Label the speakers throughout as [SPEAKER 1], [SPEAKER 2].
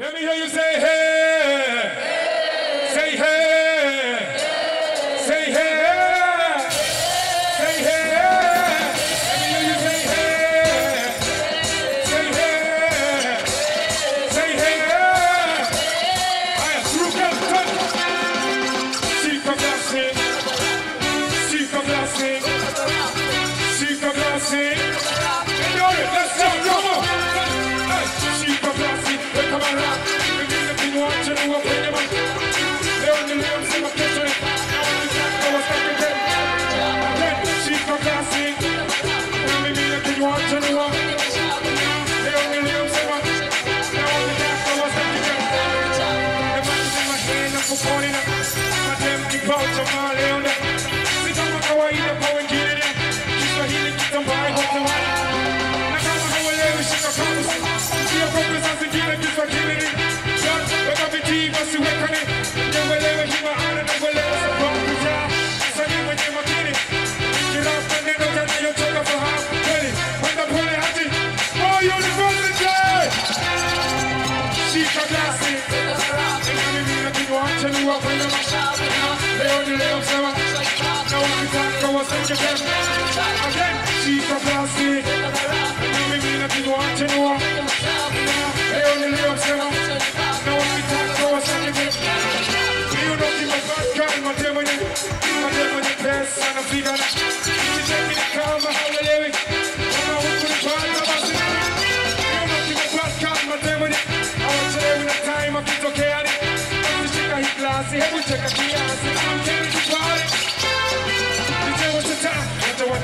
[SPEAKER 1] Let me hear you say, hey. I'm Baltimore. Przeżyła moja Warszawa, Leonie Leon trzeba Nauki tak koło sędziowem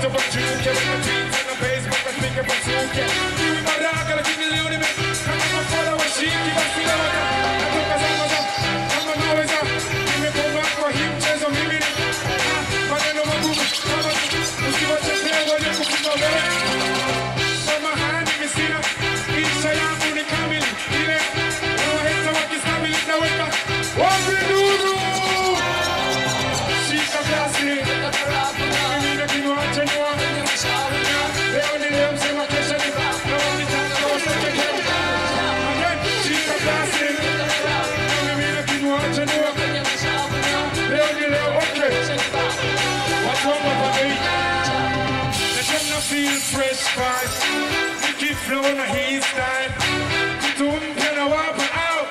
[SPEAKER 1] the budget, fresh start. We keep flowing a heat style. We don't get a wobble out.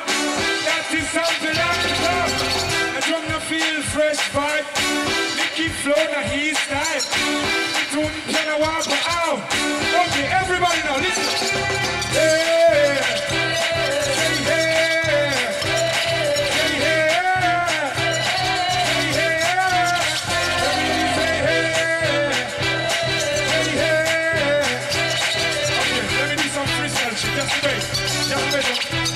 [SPEAKER 1] That is something I love. I drum to feel fresh vibe. We keep flowing a heat style. We don't get a wobble out. Okay, everybody now listen. Hey. respect, y'all better.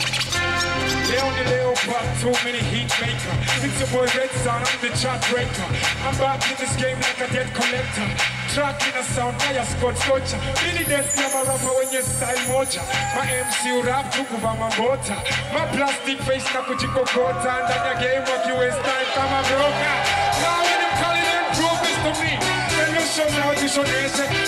[SPEAKER 1] Too many heat maker. It's your boy Red Sun, I'm the chart breaker. I'm back in this game like a debt collector. Tracking a sound, I a Scott Scorcher. Mini death a rapper when you style mocha. My MC rap, look over my motor. My plastic face, nakujiko kota. And that game, what you waste time, I'm a broker. Now when I'm calling improvements to me. Revolution, revolution, revolution.